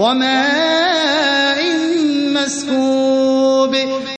وَمَاءٍ مَّسْكُوبٍ